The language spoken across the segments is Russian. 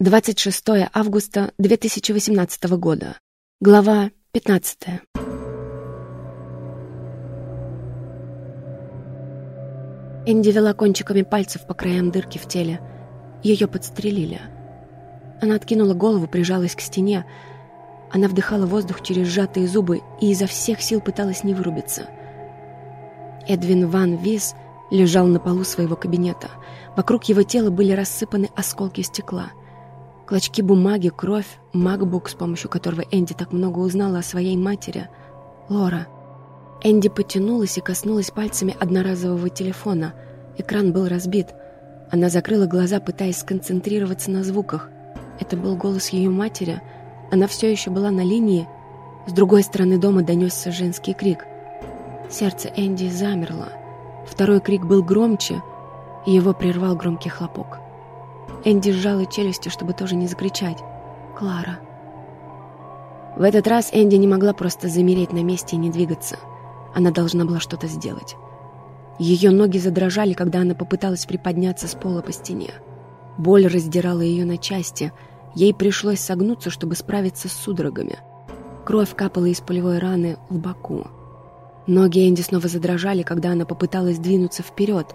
26 августа 2018 года. Глава 15. Энди вела кончиками пальцев по краям дырки в теле. Ее подстрелили. Она откинула голову, прижалась к стене. Она вдыхала воздух через сжатые зубы и изо всех сил пыталась не вырубиться. Эдвин Ван Вис лежал на полу своего кабинета. Вокруг его тела были рассыпаны осколки стекла. Клочки бумаги, кровь, макбук, с помощью которого Энди так много узнала о своей матери. Лора. Энди потянулась и коснулась пальцами одноразового телефона. Экран был разбит. Она закрыла глаза, пытаясь сконцентрироваться на звуках. Это был голос ее матери. Она все еще была на линии. С другой стороны дома донесся женский крик. Сердце Энди замерло. Второй крик был громче, и его прервал громкий хлопок. Энди сжала челюсти, чтобы тоже не закричать. «Клара». В этот раз Энди не могла просто замереть на месте и не двигаться. Она должна была что-то сделать. Ее ноги задрожали, когда она попыталась приподняться с пола по стене. Боль раздирала ее на части. Ей пришлось согнуться, чтобы справиться с судорогами. Кровь капала из полевой раны в боку. Ноги Энди снова задрожали, когда она попыталась двинуться вперед.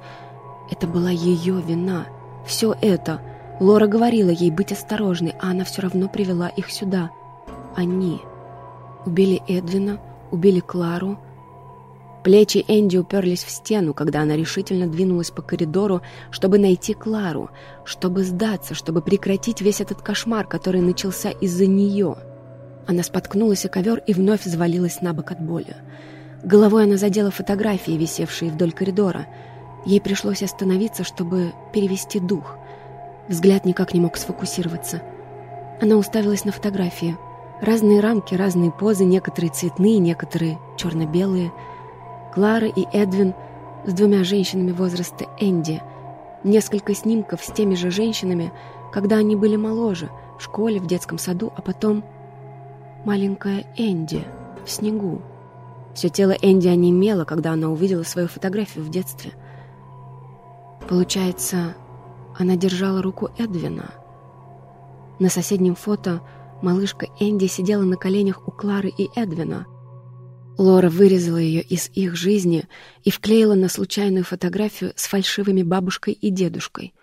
Это была ее вина. Все это. Лора говорила ей быть осторожной, а она все равно привела их сюда. Они. Убили Эдвина, убили Клару. Плечи Энди уперлись в стену, когда она решительно двинулась по коридору, чтобы найти Клару, чтобы сдаться, чтобы прекратить весь этот кошмар, который начался из-за нее. Она споткнулась о ковер и вновь завалилась на бок от боли. Головой она задела фотографии, висевшие вдоль коридора. Ей пришлось остановиться, чтобы перевести дух. Взгляд никак не мог сфокусироваться. Она уставилась на фотографии. Разные рамки, разные позы, некоторые цветные, некоторые черно-белые. Клара и Эдвин с двумя женщинами возраста Энди. Несколько снимков с теми же женщинами, когда они были моложе, в школе, в детском саду, а потом маленькая Энди в снегу. Все тело Энди онемело, когда она увидела свою фотографию в детстве. Получается, она держала руку Эдвина. На соседнем фото малышка Энди сидела на коленях у Клары и Эдвина. Лора вырезала ее из их жизни и вклеила на случайную фотографию с фальшивыми бабушкой и дедушкой.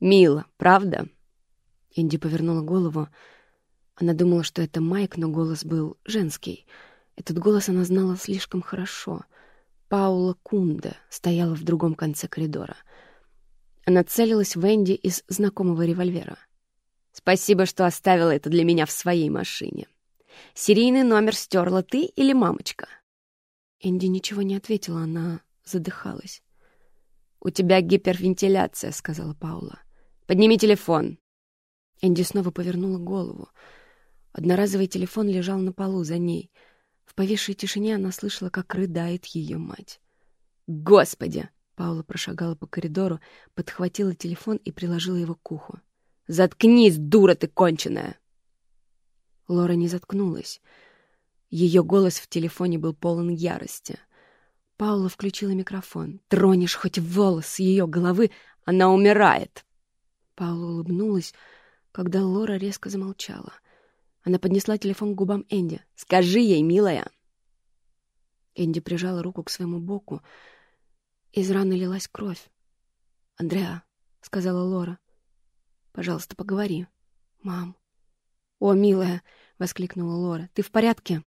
«Мило, правда?» Энди повернула голову. Она думала, что это Майк, но голос был женский — этот голос она знала слишком хорошо. Паула Кунда стояла в другом конце коридора. Она целилась в Энди из знакомого револьвера. «Спасибо, что оставила это для меня в своей машине. Серийный номер стерла ты или мамочка?» Энди ничего не ответила, она задыхалась. «У тебя гипервентиляция», — сказала Паула. «Подними телефон». Энди снова повернула голову. Одноразовый телефон лежал на полу за ней — в повисшей тишине она слышала, как рыдает ее мать. «Господи!» — Паула прошагала по коридору, подхватила телефон и приложила его к уху. «Заткнись, дура ты конченая!» Лора не заткнулась. Ее голос в телефоне был полон ярости. Паула включила микрофон. «Тронешь хоть волос ее головы, она умирает!» Паула улыбнулась, когда Лора резко замолчала. Она поднесла телефон к губам Энди. «Скажи ей, милая!» Энди прижала руку к своему боку. Из раны лилась кровь. «Андреа», — сказала Лора, — «пожалуйста, поговори». «Мам». «О, милая!» — воскликнула Лора. «Ты в порядке?»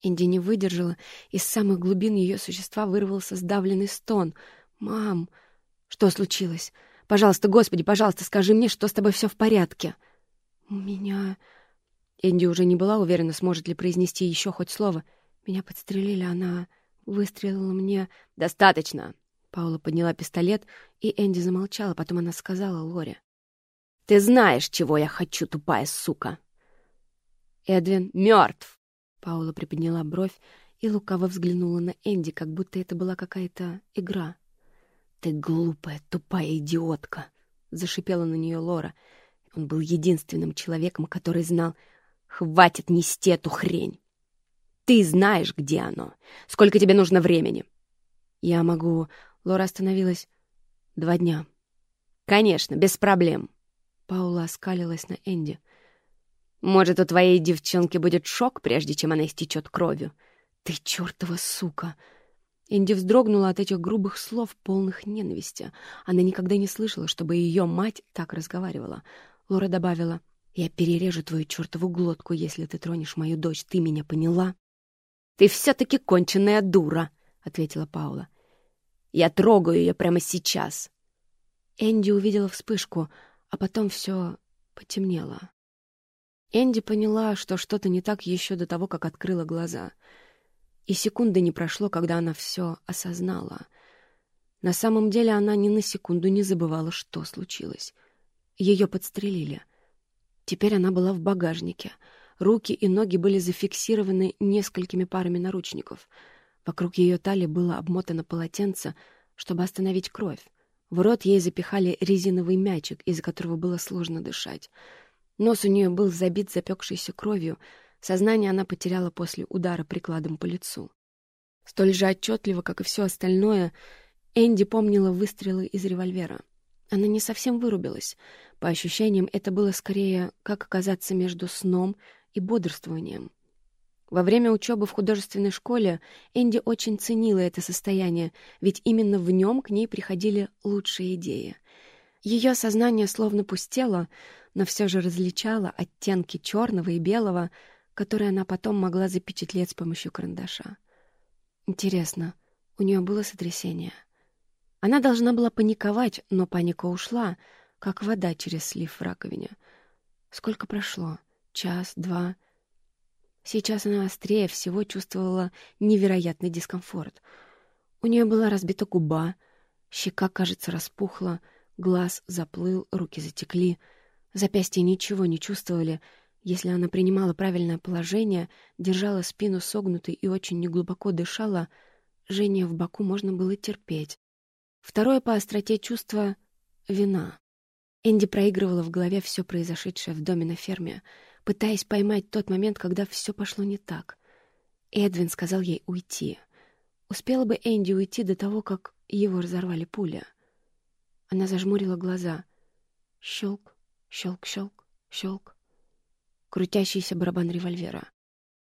Энди не выдержала. Из самых глубин ее существа вырвался сдавленный стон. «Мам!» «Что случилось? Пожалуйста, Господи, пожалуйста, скажи мне, что с тобой все в порядке». «У меня...» Энди уже не была уверена, сможет ли произнести еще хоть слово. Меня подстрелили, она выстрелила мне... «Достаточно!» Паула подняла пистолет, и Энди замолчала. Потом она сказала Лоре. «Ты знаешь, чего я хочу, тупая сука!» «Эдвин мертв!» Паула приподняла бровь и лукаво взглянула на Энди, как будто это была какая-то игра. «Ты глупая, тупая идиотка!» — зашипела на нее Лора. Он был единственным человеком, который знал, Хватит нести эту хрень. Ты знаешь, где оно. Сколько тебе нужно времени? Я могу... Лора остановилась. Два дня. Конечно, без проблем. Паула оскалилась на Энди. «Может, у твоей девчонки будет шок, прежде чем она истечет кровью?» «Ты чертова сука!» Энди вздрогнула от этих грубых слов, полных ненависти. Она никогда не слышала, чтобы ее мать так разговаривала. Лора добавила, «Я перережу твою чертову глотку, если ты тронешь мою дочь. Ты меня поняла?» «Ты все-таки конченная дура!» — ответила Паула. «Я трогаю ее прямо сейчас!» Энди увидела вспышку, а потом все потемнело. Энди поняла, что что-то не так еще до того, как открыла глаза — и секунды не прошло, когда она все осознала. На самом деле она ни на секунду не забывала, что случилось. Ее подстрелили. Теперь она была в багажнике. Руки и ноги были зафиксированы несколькими парами наручников. Вокруг ее талии было обмотано полотенце, чтобы остановить кровь. В рот ей запихали резиновый мячик, из-за которого было сложно дышать. Нос у нее был забит запекшейся кровью — Сознание она потеряла после удара прикладом по лицу. Столь же отчетливо, как и все остальное, Энди помнила выстрелы из револьвера. Она не совсем вырубилась. По ощущениям, это было скорее как оказаться между сном и бодрствованием. Во время учебы в художественной школе Энди очень ценила это состояние, ведь именно в нем к ней приходили лучшие идеи. Ее сознание словно пустело, но все же различало оттенки черного и белого — который она потом могла запечатлеть с помощью карандаша. Интересно, у нее было сотрясение? Она должна была паниковать, но паника ушла, как вода через слив в раковине. Сколько прошло? Час, два? Сейчас она острее всего чувствовала невероятный дискомфорт. У нее была разбита губа, щека, кажется, распухла, глаз заплыл, руки затекли, запястья ничего не чувствовали — если она принимала правильное положение, держала спину согнутой и очень неглубоко дышала, жжение в боку можно было терпеть. Второе по остроте чувства — вина. Энди проигрывала в голове все произошедшее в доме на ферме, пытаясь поймать тот момент, когда все пошло не так. Эдвин сказал ей уйти. Успела бы Энди уйти до того, как его разорвали пуля. Она зажмурила глаза. Щелк, щелк, щелк, щелк крутящийся барабан револьвера.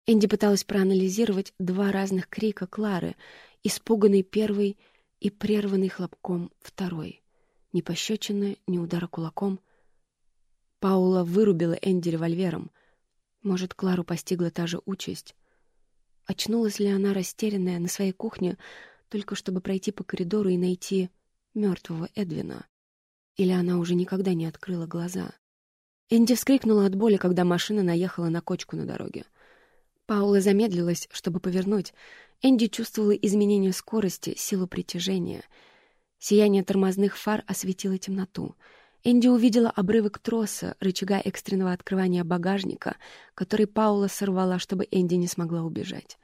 Энди пыталась проанализировать два разных крика Клары, испуганный первый и прерванный хлопком второй. Ни пощечины, ни удара кулаком. Паула вырубила Энди револьвером. Может, Клару постигла та же участь. Очнулась ли она растерянная на своей кухне, только чтобы пройти по коридору и найти мертвого Эдвина? Или она уже никогда не открыла глаза? Энди вскрикнула от боли, когда машина наехала на кочку на дороге. Паула замедлилась, чтобы повернуть. Энди чувствовала изменение скорости, силу притяжения. Сияние тормозных фар осветило темноту. Энди увидела обрывок троса, рычага экстренного открывания багажника, который Паула сорвала, чтобы Энди не смогла убежать.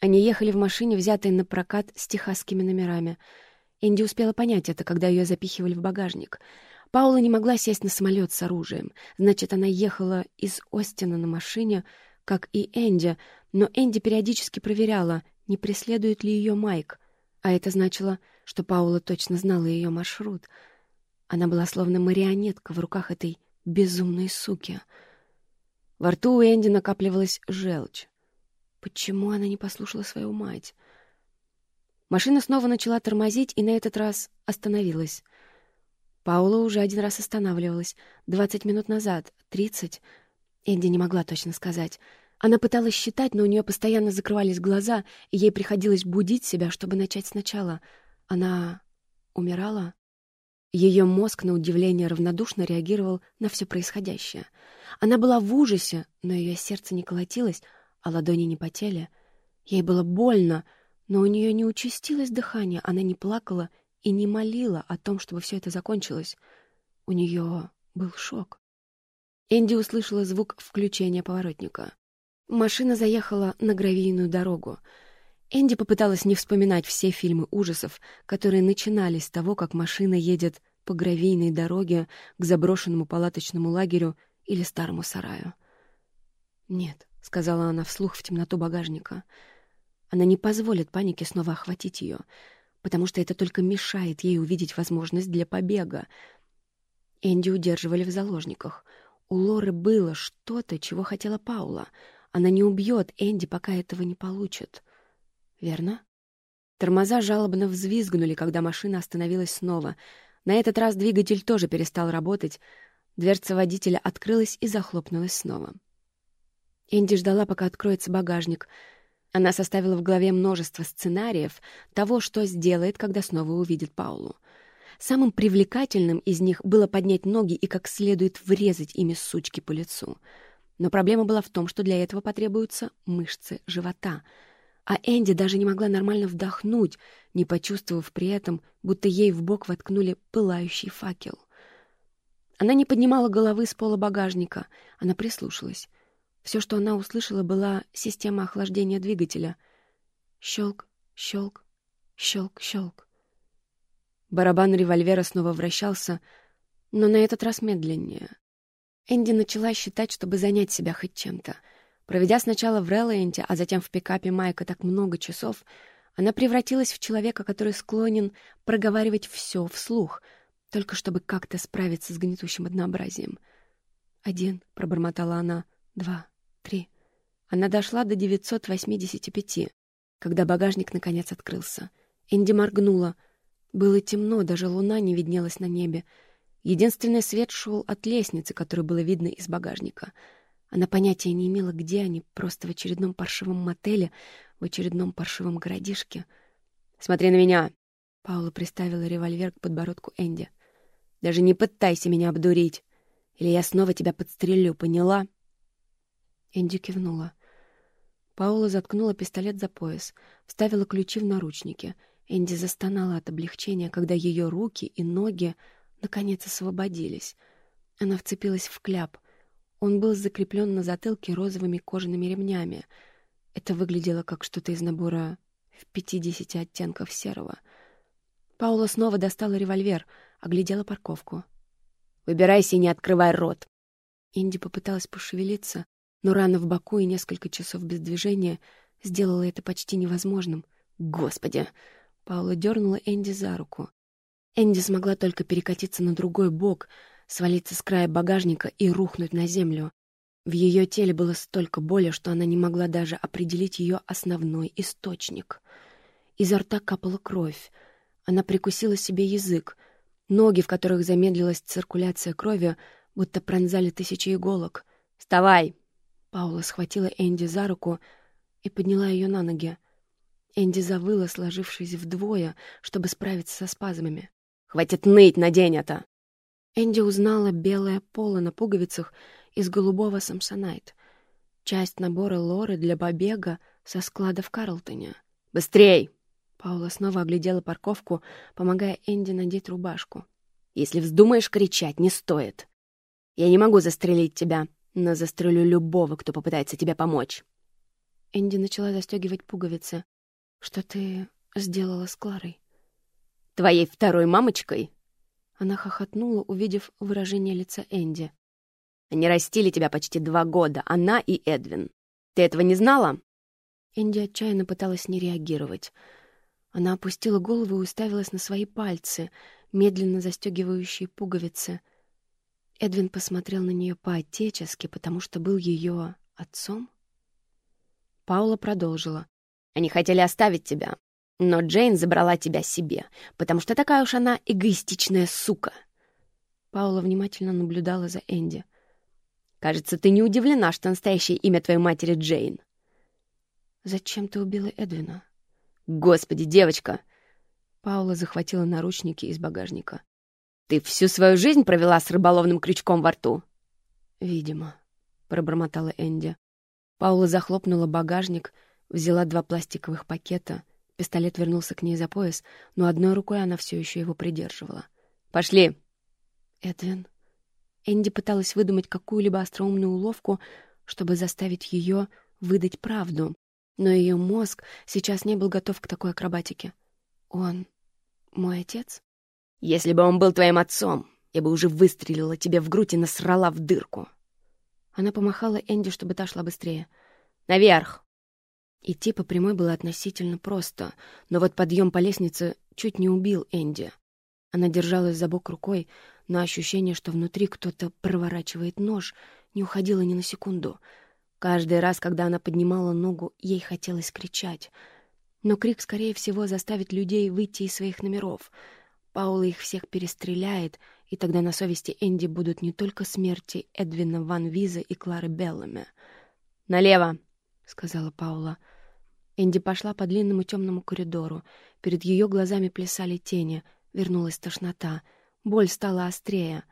Они ехали в машине, взятой на прокат с техасскими номерами. Энди успела понять это, когда ее запихивали в багажник — Паула не могла сесть на самолет с оружием. Значит, она ехала из Остина на машине, как и Энди, но Энди периодически проверяла, не преследует ли ее Майк. А это значило, что Паула точно знала ее маршрут. Она была словно марионетка в руках этой безумной суки. Во рту у Энди накапливалась желчь. Почему она не послушала свою мать? Машина снова начала тормозить и на этот раз остановилась. Паула уже один раз останавливалась. Двадцать минут назад. Тридцать. Энди не могла точно сказать. Она пыталась считать, но у нее постоянно закрывались глаза, и ей приходилось будить себя, чтобы начать сначала. Она умирала? Ее мозг, на удивление, равнодушно реагировал на все происходящее. Она была в ужасе, но ее сердце не колотилось, а ладони не потели. Ей было больно, но у нее не участилось дыхание, она не плакала и не молила о том, чтобы все это закончилось. У нее был шок. Энди услышала звук включения поворотника. Машина заехала на гравийную дорогу. Энди попыталась не вспоминать все фильмы ужасов, которые начинались с того, как машина едет по гравийной дороге к заброшенному палаточному лагерю или старому сараю. «Нет», — сказала она вслух в темноту багажника. Она не позволит панике снова охватить ее — потому что это только мешает ей увидеть возможность для побега. Энди удерживали в заложниках. У Лоры было что-то, чего хотела Паула. Она не убьет Энди, пока этого не получит. Верно? Тормоза жалобно взвизгнули, когда машина остановилась снова. На этот раз двигатель тоже перестал работать. Дверца водителя открылась и захлопнулась снова. Энди ждала, пока откроется багажник. Она составила в голове множество сценариев того, что сделает, когда снова увидит Паулу. Самым привлекательным из них было поднять ноги и как следует врезать ими сучки по лицу. Но проблема была в том, что для этого потребуются мышцы живота. А Энди даже не могла нормально вдохнуть, не почувствовав при этом, будто ей в бок воткнули пылающий факел. Она не поднимала головы с пола багажника, она прислушалась. Все, что она услышала, была система охлаждения двигателя. Щелк, щелк, щелк, щелк. Барабан револьвера снова вращался, но на этот раз медленнее. Энди начала считать, чтобы занять себя хоть чем-то. Проведя сначала в Релленте, а затем в пикапе Майка так много часов, она превратилась в человека, который склонен проговаривать все вслух, только чтобы как-то справиться с гнетущим однообразием. «Один», — пробормотала она, — «два, три». Она дошла до 985, когда багажник наконец открылся. Энди моргнула — было темно, даже луна не виднелась на небе. Единственный свет шел от лестницы, которую было видно из багажника. Она понятия не имела, где они, просто в очередном паршивом мотеле, в очередном паршивом городишке. «Смотри на меня!» Паула приставила револьвер к подбородку Энди. «Даже не пытайся меня обдурить, или я снова тебя подстрелю, поняла?» Энди кивнула. Паула заткнула пистолет за пояс, вставила ключи в наручники — Энди застонала от облегчения, когда ее руки и ноги наконец освободились. Она вцепилась в кляп. Он был закреплен на затылке розовыми кожаными ремнями. Это выглядело как что-то из набора в пятидесяти оттенков серого. Паула снова достала револьвер, оглядела парковку. «Выбирайся и не открывай рот!» Инди попыталась пошевелиться, но рана в боку и несколько часов без движения сделала это почти невозможным. «Господи!» Паула дернула Энди за руку. Энди смогла только перекатиться на другой бок, свалиться с края багажника и рухнуть на землю. В ее теле было столько боли, что она не могла даже определить ее основной источник. Изо рта капала кровь. Она прикусила себе язык. Ноги, в которых замедлилась циркуляция крови, будто пронзали тысячи иголок. «Вставай!» Паула схватила Энди за руку и подняла ее на ноги. Энди завыла, сложившись вдвое, чтобы справиться со спазмами. «Хватит ныть, надень это!» Энди узнала белое поло на пуговицах из голубого самсонайт. Часть набора Лоры для побега со склада в Карлтоне. «Быстрей!» Паула снова оглядела парковку, помогая Энди надеть рубашку. «Если вздумаешь кричать, не стоит. Я не могу застрелить тебя, но застрелю любого, кто попытается тебе помочь». Энди начала застегивать пуговицы. Что ты сделала с Кларой? Твоей второй мамочкой? Она хохотнула, увидев выражение лица Энди. Они растили тебя почти два года, она и Эдвин. Ты этого не знала? Энди отчаянно пыталась не реагировать. Она опустила голову и уставилась на свои пальцы, медленно застегивающие пуговицы. Эдвин посмотрел на нее по-отечески, потому что был ее отцом. Паула продолжила. Они хотели оставить тебя, но Джейн забрала тебя себе, потому что такая уж она эгоистичная сука. Паула внимательно наблюдала за Энди. «Кажется, ты не удивлена, что настоящее имя твоей матери Джейн». «Зачем ты убила Эдвина?» «Господи, девочка!» Паула захватила наручники из багажника. «Ты всю свою жизнь провела с рыболовным крючком во рту?» «Видимо», — пробормотала Энди. Паула захлопнула багажник, — Взяла два пластиковых пакета. Пистолет вернулся к ней за пояс, но одной рукой она все еще его придерживала. «Пошли!» «Эдвин...» Энди пыталась выдумать какую-либо остроумную уловку, чтобы заставить ее выдать правду, но ее мозг сейчас не был готов к такой акробатике. «Он мой отец?» «Если бы он был твоим отцом, я бы уже выстрелила тебе в грудь и насрала в дырку». Она помахала Энди, чтобы та шла быстрее. «Наверх!» Идти по прямой было относительно просто, но вот подъем по лестнице чуть не убил Энди. Она держалась за бок рукой, но ощущение, что внутри кто-то проворачивает нож, не уходило ни на секунду. Каждый раз, когда она поднимала ногу, ей хотелось кричать. Но крик, скорее всего, заставит людей выйти из своих номеров. Паула их всех перестреляет, и тогда на совести Энди будут не только смерти Эдвина Ван Виза и Клары Беллами. «Налево!» — сказала Паула. Энди пошла по длинному темному коридору. Перед ее глазами плясали тени. Вернулась тошнота. Боль стала острее.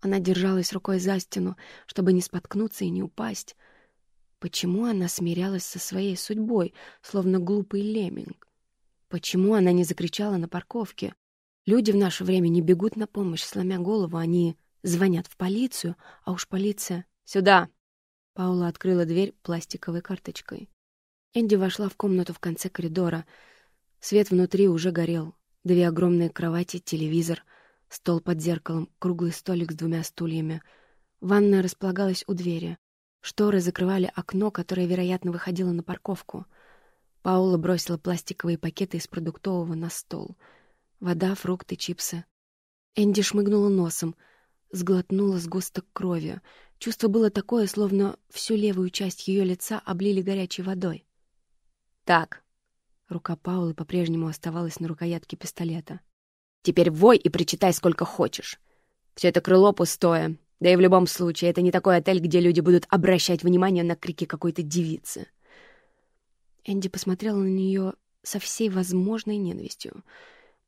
Она держалась рукой за стену, чтобы не споткнуться и не упасть. Почему она смирялась со своей судьбой, словно глупый лемминг? Почему она не закричала на парковке? Люди в наше время не бегут на помощь, сломя голову, они звонят в полицию, а уж полиция... «Сюда!» Паула открыла дверь пластиковой карточкой. Энди вошла в комнату в конце коридора. Свет внутри уже горел. Две огромные кровати, телевизор, стол под зеркалом, круглый столик с двумя стульями. Ванная располагалась у двери. Шторы закрывали окно, которое, вероятно, выходило на парковку. Паула бросила пластиковые пакеты из продуктового на стол. Вода, фрукты, чипсы. Энди шмыгнула носом, сглотнула сгусток крови. Чувство было такое, словно всю левую часть ее лица облили горячей водой. «Так». Рука Паулы по-прежнему оставалась на рукоятке пистолета. «Теперь вой и причитай сколько хочешь. Все это крыло пустое, да и в любом случае, это не такой отель, где люди будут обращать внимание на крики какой-то девицы. Энди посмотрела на нее со всей возможной ненавистью.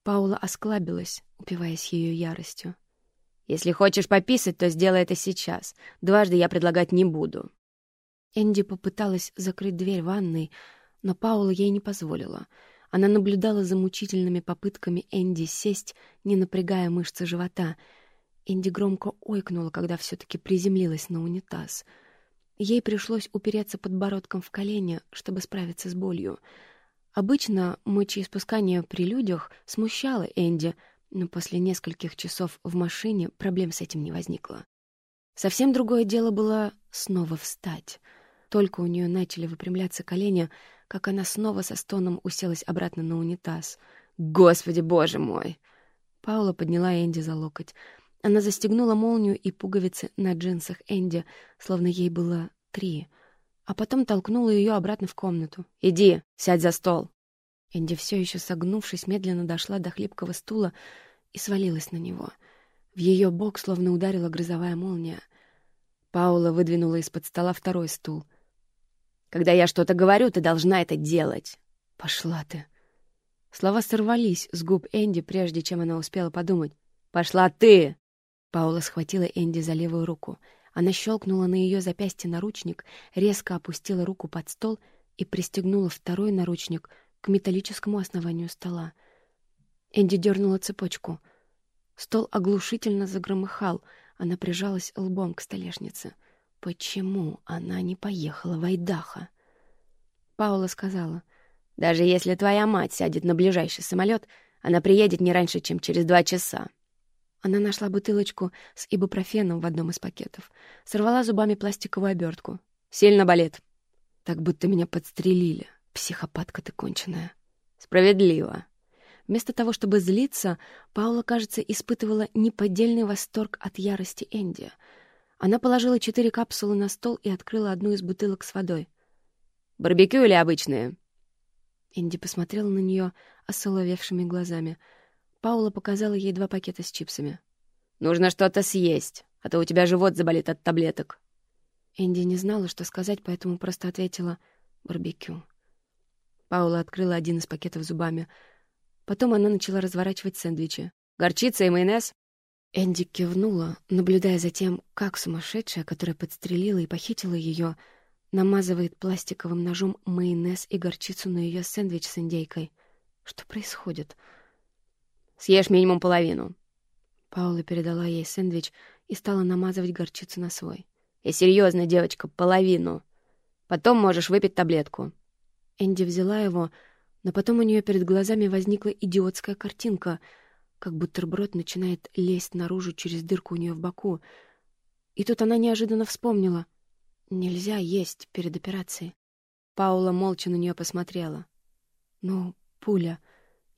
Паула осклабилась, упиваясь ее яростью. «Если хочешь пописать, то сделай это сейчас. Дважды я предлагать не буду». Энди попыталась закрыть дверь ванной, но Паула ей не позволила. Она наблюдала за мучительными попытками Энди сесть, не напрягая мышцы живота — Инди громко ойкнула, когда все-таки приземлилась на унитаз. Ей пришлось упереться подбородком в колени, чтобы справиться с болью. Обычно мочеиспускание при людях смущало Энди, но после нескольких часов в машине проблем с этим не возникло. Совсем другое дело было снова встать. Только у нее начали выпрямляться колени, как она снова со стоном уселась обратно на унитаз. «Господи, боже мой!» Паула подняла Энди за локоть. Она застегнула молнию и пуговицы на джинсах Энди, словно ей было три, а потом толкнула ее обратно в комнату. «Иди, сядь за стол!» Энди, все еще согнувшись, медленно дошла до хлипкого стула и свалилась на него. В ее бок словно ударила грозовая молния. Паула выдвинула из-под стола второй стул. «Когда я что-то говорю, ты должна это делать!» «Пошла ты!» Слова сорвались с губ Энди, прежде чем она успела подумать. «Пошла ты!» Паула схватила Энди за левую руку. Она щелкнула на ее запястье наручник, резко опустила руку под стол и пристегнула второй наручник к металлическому основанию стола. Энди дернула цепочку. Стол оглушительно загромыхал. Она прижалась лбом к столешнице. Почему она не поехала в Айдаха? Паула сказала, «Даже если твоя мать сядет на ближайший самолет, она приедет не раньше, чем через два часа. Она нашла бутылочку с ибупрофеном в одном из пакетов. Сорвала зубами пластиковую обертку. «Сильно болит». «Так будто меня подстрелили. Психопатка ты конченая». «Справедливо». Вместо того, чтобы злиться, Паула, кажется, испытывала неподдельный восторг от ярости Энди. Она положила четыре капсулы на стол и открыла одну из бутылок с водой. «Барбекю или обычные?» Энди посмотрела на нее осоловевшими глазами — Паула показала ей два пакета с чипсами. «Нужно что-то съесть, а то у тебя живот заболит от таблеток». Энди не знала, что сказать, поэтому просто ответила «барбекю». Паула открыла один из пакетов зубами. Потом она начала разворачивать сэндвичи. «Горчица и майонез?» Энди кивнула, наблюдая за тем, как сумасшедшая, которая подстрелила и похитила ее, намазывает пластиковым ножом майонез и горчицу на ее сэндвич с индейкой. Что происходит? — Съешь минимум половину». Паула передала ей сэндвич и стала намазывать горчицу на свой. «Я серьезно, девочка, половину. Потом можешь выпить таблетку». Энди взяла его, но потом у нее перед глазами возникла идиотская картинка, как бутерброд начинает лезть наружу через дырку у нее в боку. И тут она неожиданно вспомнила. Нельзя есть перед операцией. Паула молча на нее посмотрела. «Ну, пуля...»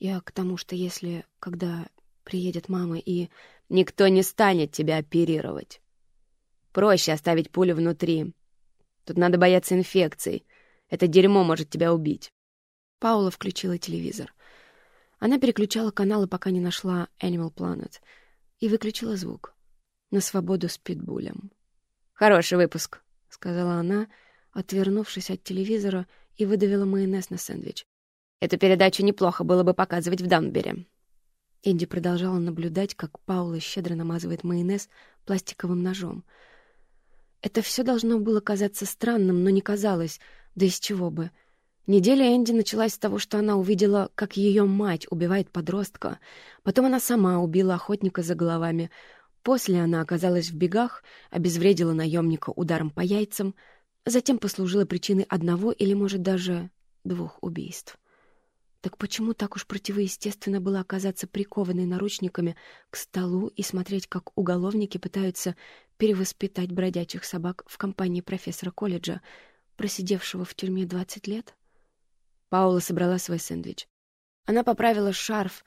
Я к тому, что если, когда приедет мама и Никто не станет тебя оперировать. Проще оставить пулю внутри. Тут надо бояться инфекций. Это дерьмо может тебя убить. Паула включила телевизор. Она переключала каналы, пока не нашла Animal Planet, и выключила звук. На свободу с питбулем. «Хороший выпуск», — сказала она, отвернувшись от телевизора, и выдавила майонез на сэндвич. «Эту передачу неплохо было бы показывать в Данбере». Энди продолжала наблюдать, как Паула щедро намазывает майонез пластиковым ножом. Это все должно было казаться странным, но не казалось, да из чего бы. Неделя Энди началась с того, что она увидела, как ее мать убивает подростка. Потом она сама убила охотника за головами. После она оказалась в бегах, обезвредила наемника ударом по яйцам, затем послужила причиной одного или, может, даже двух убийств. Так почему так уж противоестественно было оказаться прикованной наручниками к столу и смотреть, как уголовники пытаются перевоспитать бродячих собак в компании профессора колледжа, просидевшего в тюрьме 20 лет? Паула собрала свой сэндвич. Она поправила шарф,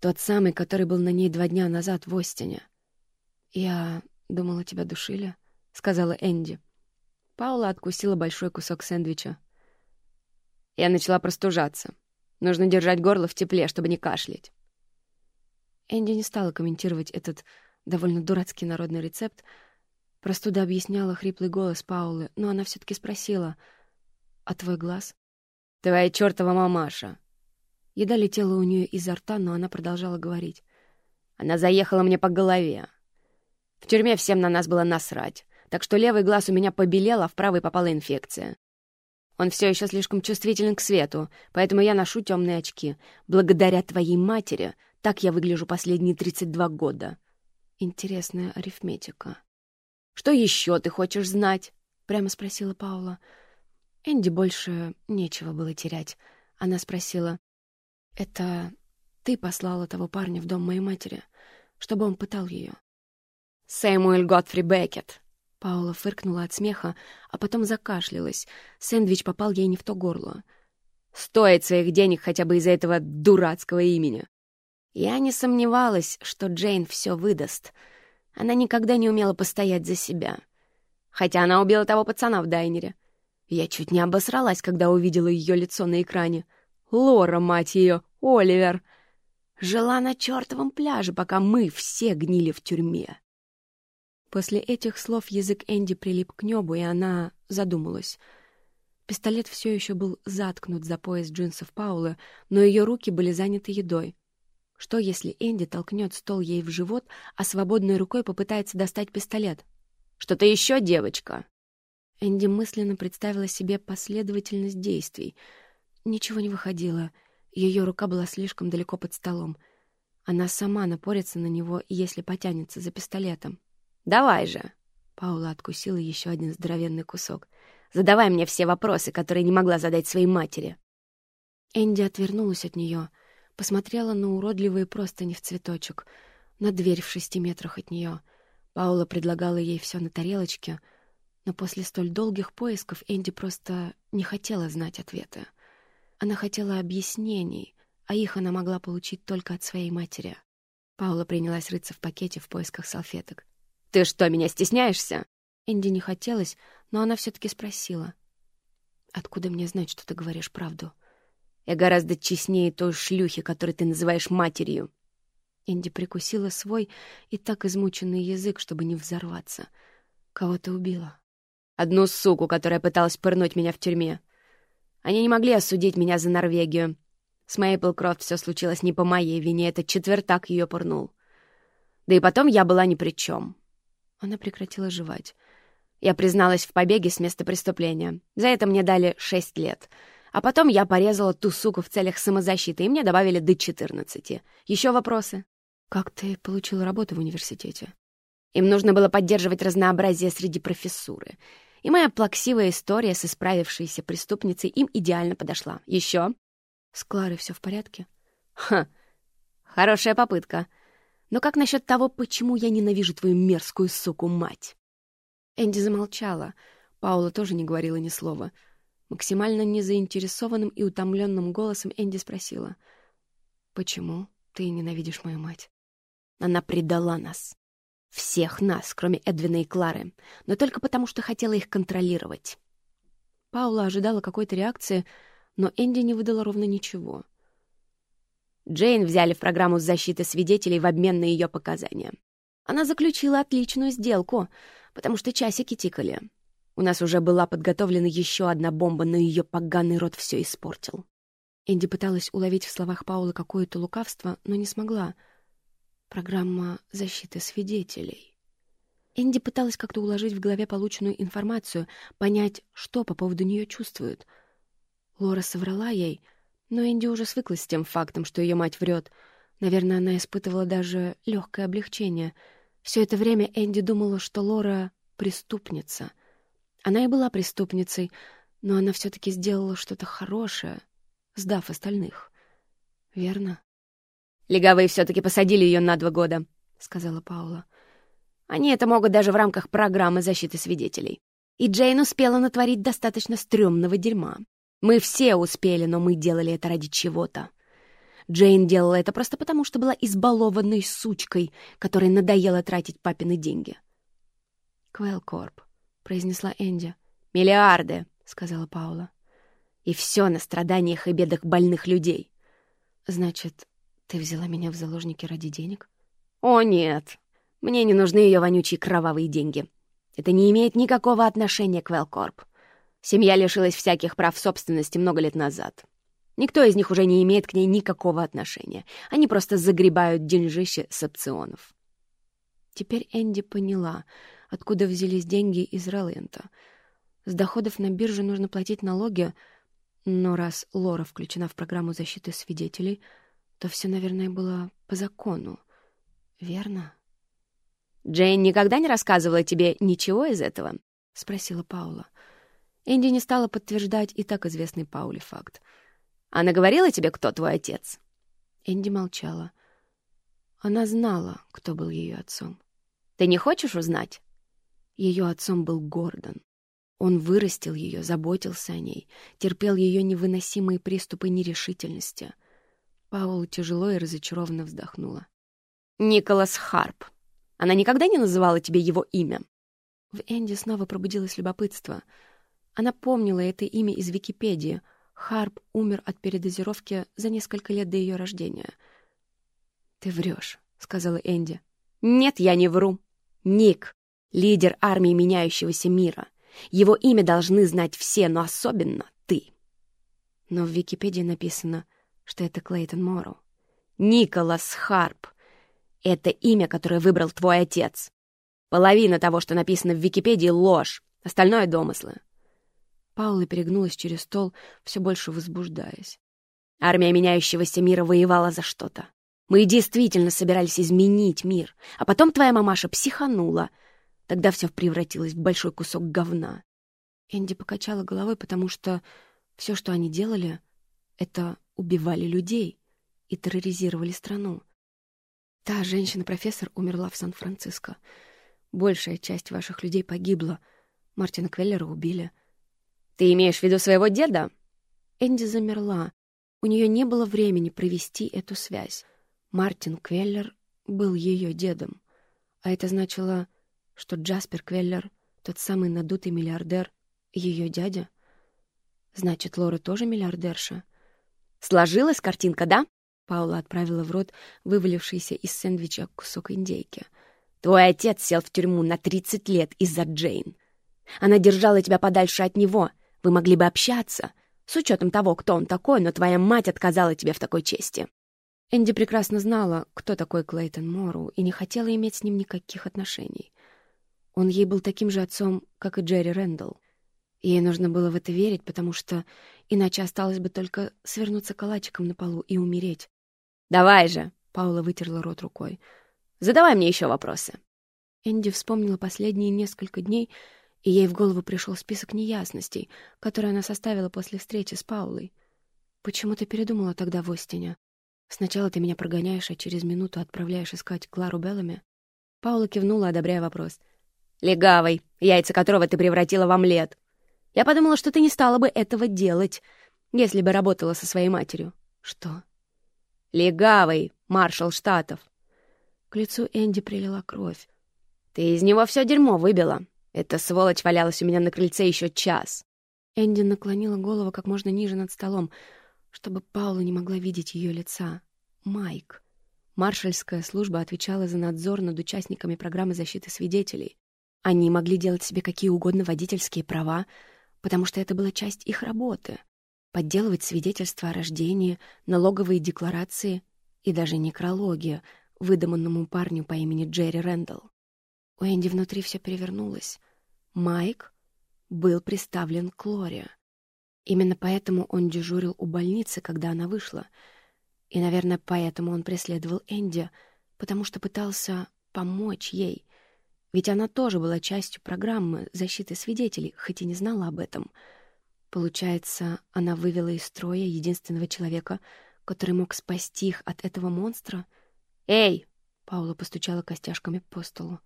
тот самый, который был на ней два дня назад в Остине. «Я думала, тебя душили», — сказала Энди. Паула откусила большой кусок сэндвича. Я начала простужаться. Нужно держать горло в тепле, чтобы не кашлять. Энди не стала комментировать этот довольно дурацкий народный рецепт. Простуда объясняла хриплый голос Паулы, но она все таки спросила, «А твой глаз?» «Твоя чертова мамаша!» Еда летела у нее изо рта, но она продолжала говорить. Она заехала мне по голове. В тюрьме всем на нас было насрать, так что левый глаз у меня побелел, а в правый попала инфекция. Он все еще слишком чувствителен к свету, поэтому я ношу темные очки. Благодаря твоей матери так я выгляжу последние 32 года. Интересная арифметика. «Что еще ты хочешь знать?» — прямо спросила Паула. Энди больше нечего было терять. Она спросила, «Это ты послала того парня в дом моей матери, чтобы он пытал ее?» «Сэмуэль Готфри Беккет», Паула фыркнула от смеха, а потом закашлялась. Сэндвич попал ей не в то горло. «Стоит своих денег хотя бы из-за этого дурацкого имени». Я не сомневалась, что Джейн все выдаст. Она никогда не умела постоять за себя. Хотя она убила того пацана в дайнере. Я чуть не обосралась, когда увидела ее лицо на экране. Лора, мать ее, Оливер. Жила на чертовом пляже, пока мы все гнили в тюрьме. После этих слов язык Энди прилип к небу, и она задумалась. Пистолет все еще был заткнут за пояс джинсов Паулы, но ее руки были заняты едой. Что, если Энди толкнет стол ей в живот, а свободной рукой попытается достать пистолет? «Что-то еще, девочка?» Энди мысленно представила себе последовательность действий. Ничего не выходило. Ее рука была слишком далеко под столом. Она сама напорится на него, если потянется за пистолетом. «Давай же!» Паула откусила еще один здоровенный кусок. «Задавай мне все вопросы, которые не могла задать своей матери». Энди отвернулась от нее, посмотрела на уродливые простыни в цветочек, на дверь в шести метрах от нее. Паула предлагала ей все на тарелочке, но после столь долгих поисков Энди просто не хотела знать ответы. Она хотела объяснений, а их она могла получить только от своей матери. Паула принялась рыться в пакете в поисках салфеток. «Ты что, меня стесняешься?» Энди не хотелось, но она все-таки спросила. «Откуда мне знать, что ты говоришь правду?» «Я гораздо честнее той шлюхи, которую ты называешь матерью». Энди прикусила свой и так измученный язык, чтобы не взорваться. «Кого ты убила?» «Одну суку, которая пыталась пырнуть меня в тюрьме. Они не могли осудить меня за Норвегию. С Мейпл Крофт все случилось не по моей вине, этот четвертак ее пырнул. Да и потом я была ни при чем. Она прекратила жевать. Я призналась в побеге с места преступления. За это мне дали шесть лет. А потом я порезала ту суку в целях самозащиты, и мне добавили до четырнадцати. Еще вопросы? Как ты получила работу в университете? Им нужно было поддерживать разнообразие среди профессуры. И моя плаксивая история с исправившейся преступницей им идеально подошла. Еще? С Кларой все в порядке? Ха, хорошая попытка. Но как насчет того, почему я ненавижу твою мерзкую суку-мать?» Энди замолчала. Паула тоже не говорила ни слова. Максимально незаинтересованным и утомленным голосом Энди спросила. «Почему ты ненавидишь мою мать?» Она предала нас. Всех нас, кроме Эдвина и Клары, но только потому, что хотела их контролировать. Паула ожидала какой-то реакции, но Энди не выдала ровно ничего. Джейн взяли в программу защиты свидетелей в обмен на ее показания. Она заключила отличную сделку, потому что часики тикали. У нас уже была подготовлена еще одна бомба, но ее поганый рот все испортил. Энди пыталась уловить в словах Паулы какое-то лукавство, но не смогла. Программа защиты свидетелей. Энди пыталась как-то уложить в голове полученную информацию, понять, что по поводу нее чувствуют. Лора соврала ей, но Энди уже свыклась с тем фактом, что ее мать врет. Наверное, она испытывала даже легкое облегчение. Все это время Энди думала, что Лора — преступница. Она и была преступницей, но она все-таки сделала что-то хорошее — сдав остальных. Верно? «Легавые все-таки посадили ее на два года», — сказала Паула. «Они это могут даже в рамках программы защиты свидетелей. И Джейн успела натворить достаточно стрёмного дерьма. Мы все успели, но мы делали это ради чего-то. Джейн делала это просто потому, что была избалованной сучкой, которой надоело тратить папины деньги. «Квелкорп», — произнесла Энди. «Миллиарды», — сказала Паула. И все на страданиях и бедах больных людей. Значит, ты взяла меня в заложники ради денег? О, нет. Мне не нужны ее вонючие кровавые деньги. Это не имеет никакого отношения к Велкорп. Семья лишилась всяких прав собственности много лет назад. Никто из них уже не имеет к ней никакого отношения. Они просто загребают деньжище с опционов. Теперь Энди поняла, откуда взялись деньги из Ролента. С доходов на бирже нужно платить налоги, но раз Лора включена в программу защиты свидетелей, то все, наверное, было по закону. Верно? «Джейн никогда не рассказывала тебе ничего из этого?» — спросила Паула. Энди не стала подтверждать и так известный Пауле факт. «Она говорила тебе, кто твой отец?» Энди молчала. Она знала, кто был ее отцом. «Ты не хочешь узнать?» Ее отцом был Гордон. Он вырастил ее, заботился о ней, терпел ее невыносимые приступы нерешительности. Паула тяжело и разочарованно вздохнула. «Николас Харп. Она никогда не называла тебе его имя?» В Энди снова пробудилось любопытство. Она помнила это имя из Википедии. Харп умер от передозировки за несколько лет до ее рождения. «Ты врешь», — сказала Энди. «Нет, я не вру. Ник — лидер армии меняющегося мира. Его имя должны знать все, но особенно ты. Но в Википедии написано, что это Клейтон Морроу. Николас Харп. Это имя, которое выбрал твой отец. Половина того, что написано в Википедии, — ложь. Остальное — домыслы. Паула перегнулась через стол, все больше возбуждаясь. Армия меняющегося мира воевала за что-то. Мы действительно собирались изменить мир. А потом твоя мамаша психанула — Тогда все превратилось в большой кусок говна. Энди покачала головой, потому что все, что они делали, это убивали людей и терроризировали страну. Та женщина-профессор умерла в Сан-Франциско. Большая часть ваших людей погибла. Мартина Квеллера убили. Ты имеешь в виду своего деда? Энди замерла. У нее не было времени провести эту связь. Мартин Квеллер был ее дедом. А это значило, что Джаспер Квеллер, тот самый надутый миллиардер, ее дядя? Значит, Лора тоже миллиардерша? Сложилась картинка, да? Паула отправила в рот вывалившийся из сэндвича кусок индейки. Твой отец сел в тюрьму на 30 лет из-за Джейн. Она держала тебя подальше от него. Вы могли бы общаться. С учетом того, кто он такой, но твоя мать отказала тебе в такой чести. Энди прекрасно знала, кто такой Клейтон Морроу, и не хотела иметь с ним никаких отношений. Он ей был таким же отцом, как и Джерри Рэндалл. Ей нужно было в это верить, потому что иначе осталось бы только свернуться калачиком на полу и умереть. «Давай же!» — Паула вытерла рот рукой. «Задавай мне еще вопросы». Энди вспомнила последние несколько дней, и ей в голову пришел список неясностей, которые она составила после встречи с Паулой. «Почему ты передумала тогда в Остине? Сначала ты меня прогоняешь, а через минуту отправляешь искать Клару Беллами?» Паула кивнула, одобряя вопрос — Легавый, яйца которого ты превратила в омлет. Я подумала, что ты не стала бы этого делать, если бы работала со своей матерью. Что? Легавый, маршал штатов. К лицу Энди прилила кровь. «Ты из него все дерьмо выбила. Эта сволочь валялась у меня на крыльце еще час». Энди наклонила голову как можно ниже над столом, чтобы Паула не могла видеть ее лица. Майк. Маршальская служба отвечала за надзор над участниками программы защиты свидетелей. Они могли делать себе какие угодно водительские права, потому что это была часть их работы. Подделывать свидетельства о рождении, налоговые декларации и даже некрологи выдуманному парню по имени Джерри Рэндалл. У Энди внутри все перевернулось. Майк был приставлен к Лоре. Именно поэтому он дежурил у больницы, когда она вышла. И, наверное, поэтому он преследовал Энди, потому что пытался помочь ей. Ведь она тоже была частью программы защиты свидетелей, хоть и не знала об этом. Получается, она вывела из строя единственного человека, который мог спасти их от этого монстра? «Эй!» — Паула постучала костяшками по столу.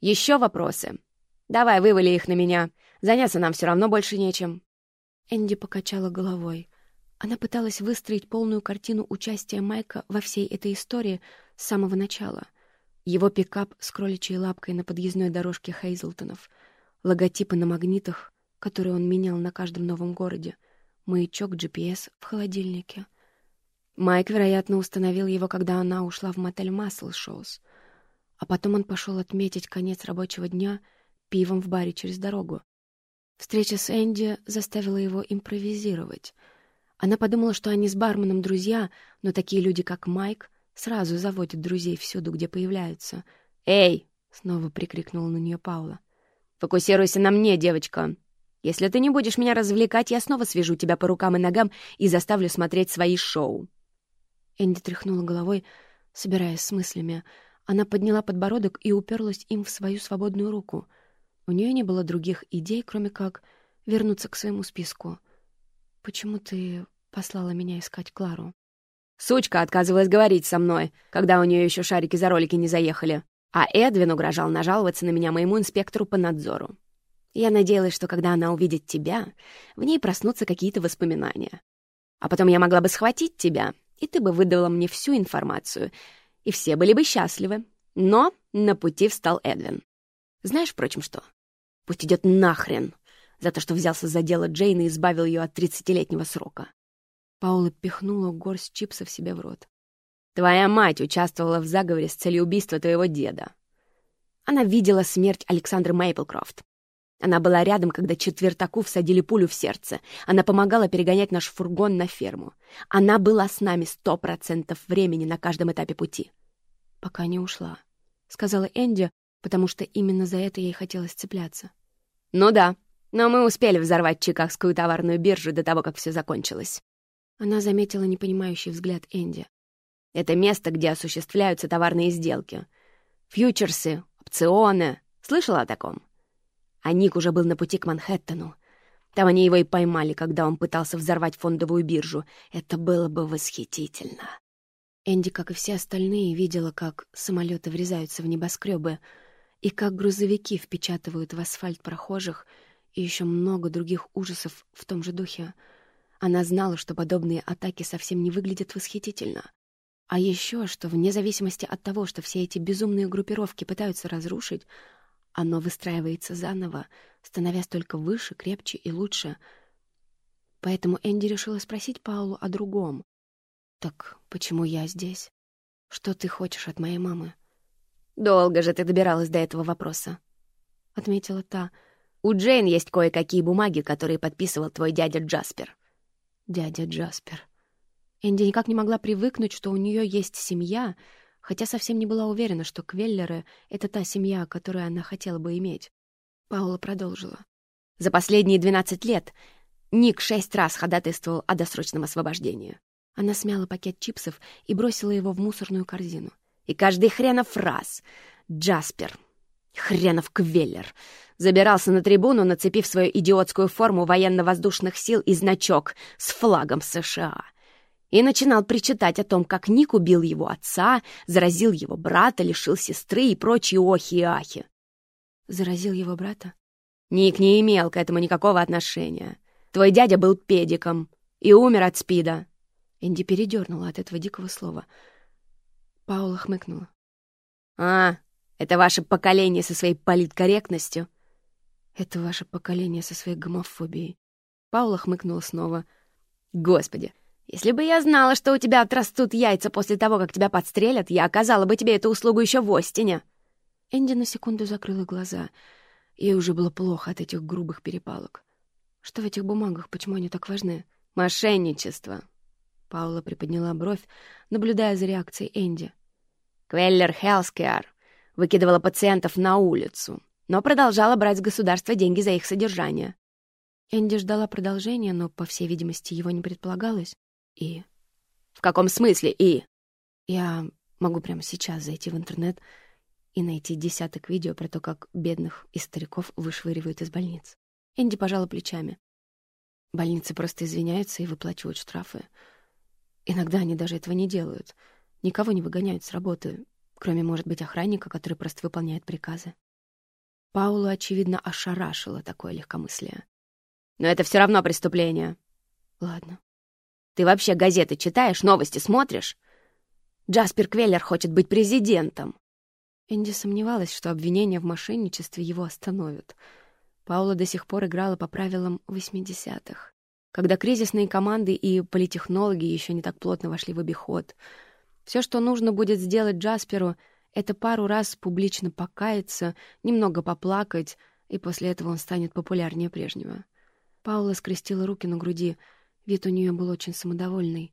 «Еще вопросы? Давай, вывали их на меня. Заняться нам все равно больше нечем». Энди покачала головой. Она пыталась выстроить полную картину участия Майка во всей этой истории с самого начала. Его пикап с кроличьей лапкой на подъездной дорожке Хейзлтонов, логотипы на магнитах, которые он менял на каждом новом городе, маячок GPS в холодильнике. Майк, вероятно, установил его, когда она ушла в мотель Массел Шоус. А потом он пошел отметить конец рабочего дня пивом в баре через дорогу. Встреча с Энди заставила его импровизировать. Она подумала, что они с барменом друзья, но такие люди, как Майк, сразу заводят друзей всюду, где появляются. «Эй!» — снова прикрикнула на нее Паула. «Фокусируйся на мне, девочка. Если ты не будешь меня развлекать, я снова свяжу тебя по рукам и ногам и заставлю смотреть свои шоу». Энди тряхнула головой, собираясь с мыслями. Она подняла подбородок и уперлась им в свою свободную руку — у нее не было других идей, кроме как вернуться к своему списку. «Почему ты послала меня искать Клару?» Сучка отказывалась говорить со мной, когда у нее еще шарики за ролики не заехали. А Эдвин угрожал нажаловаться на меня моему инспектору по надзору. Я надеялась, что когда она увидит тебя, в ней проснутся какие-то воспоминания. А потом я могла бы схватить тебя, и ты бы выдала мне всю информацию, и все были бы счастливы. Но на пути встал Эдвин. Знаешь, впрочем, что? Пусть идет нахрен за то, что взялся за дело Джейн и избавил ее от тридцатилетнего срока. Паула пихнула горсть чипсов себе в рот. Твоя мать участвовала в заговоре с целью убийства твоего деда. Она видела смерть Александры Мейплкрофт. Она была рядом, когда четвертаку всадили пулю в сердце. Она помогала перегонять наш фургон на ферму. Она была с нами сто процентов времени на каждом этапе пути. «Пока не ушла», — сказала Энди, потому что именно за это ей хотелось цепляться. «Ну да, но мы успели взорвать Чикагскую товарную биржу до того, как все закончилось». Она заметила непонимающий взгляд Энди. «Это место, где осуществляются товарные сделки. Фьючерсы, опционы. Слышала о таком?» А Ник уже был на пути к Манхэттену. Там они его и поймали, когда он пытался взорвать фондовую биржу. Это было бы восхитительно. Энди, как и все остальные, видела, как самолеты врезаются в небоскребы, и как грузовики впечатывают в асфальт прохожих, и еще много других ужасов в том же духе. Она знала, что подобные атаки совсем не выглядят восхитительно. А еще, что вне зависимости от того, что все эти безумные группировки пытаются разрушить, оно выстраивается заново, становясь только выше, крепче и лучше. Поэтому Энди решила спросить Паулу о другом. «Так почему я здесь? Что ты хочешь от моей мамы?» «Долго же ты добиралась до этого вопроса», — отметила та. «У Джейн есть кое-какие бумаги, которые подписывал твой дядя Джаспер». «Дядя Джаспер». Энди никак не могла привыкнуть, что у нее есть семья, хотя совсем не была уверена, что Квеллеры — это та семья, которую она хотела бы иметь. Паула продолжила. «За последние двенадцать лет Ник шесть раз ходатайствовал о досрочном освобождении». Она смяла пакет чипсов и бросила его в мусорную корзину. И каждый хренов раз Джаспер, хренов Квеллер, забирался на трибуну, нацепив свою идиотскую форму военно-воздушных сил и значок с флагом США. И начинал причитать о том, как Ник убил его отца, заразил его брата, лишил сестры и прочие охи и ахи. Заразил его брата? Ник не имел к этому никакого отношения. Твой дядя был педиком и умер от спида. Энди передернула от этого дикого слова — Паула хмыкнула. «А, это ваше поколение со своей политкорректностью?» «Это ваше поколение со своей гомофобией». Паула хмыкнула снова. «Господи, если бы я знала, что у тебя отрастут яйца после того, как тебя подстрелят, я оказала бы тебе эту услугу еще в Остине». Энди на секунду закрыла глаза. Ей уже было плохо от этих грубых перепалок. Что в этих бумагах? Почему они так важны? Мошенничество. Паула приподняла бровь, наблюдая за реакцией Энди. Квеллер Хелскер выкидывала пациентов на улицу, но продолжала брать с государства деньги за их содержание. Энди ждала продолжения, но, по всей видимости, его не предполагалось. И... В каком смысле «и»? Я могу прямо сейчас зайти в интернет и найти десяток видео про то, как бедных и стариков вышвыривают из больниц. Энди пожала плечами. Больницы просто извиняются и выплачивают штрафы. Иногда они даже этого не делают. Никого не выгоняют с работы, кроме, может быть, охранника, который просто выполняет приказы. Паулу, очевидно, ошарашило такое легкомыслие. «Но это все равно преступление». «Ладно». «Ты вообще газеты читаешь, новости смотришь? Джаспер Квеллер хочет быть президентом». Энди сомневалась, что обвинение в мошенничестве его остановит. Паула до сих пор играла по правилам 80-х, когда кризисные команды и политехнологи еще не так плотно вошли в обиход. Все, что нужно будет сделать Джасперу, это пару раз публично покаяться, немного поплакать, и после этого он станет популярнее прежнего. Паула скрестила руки на груди, вид у нее был очень самодовольный.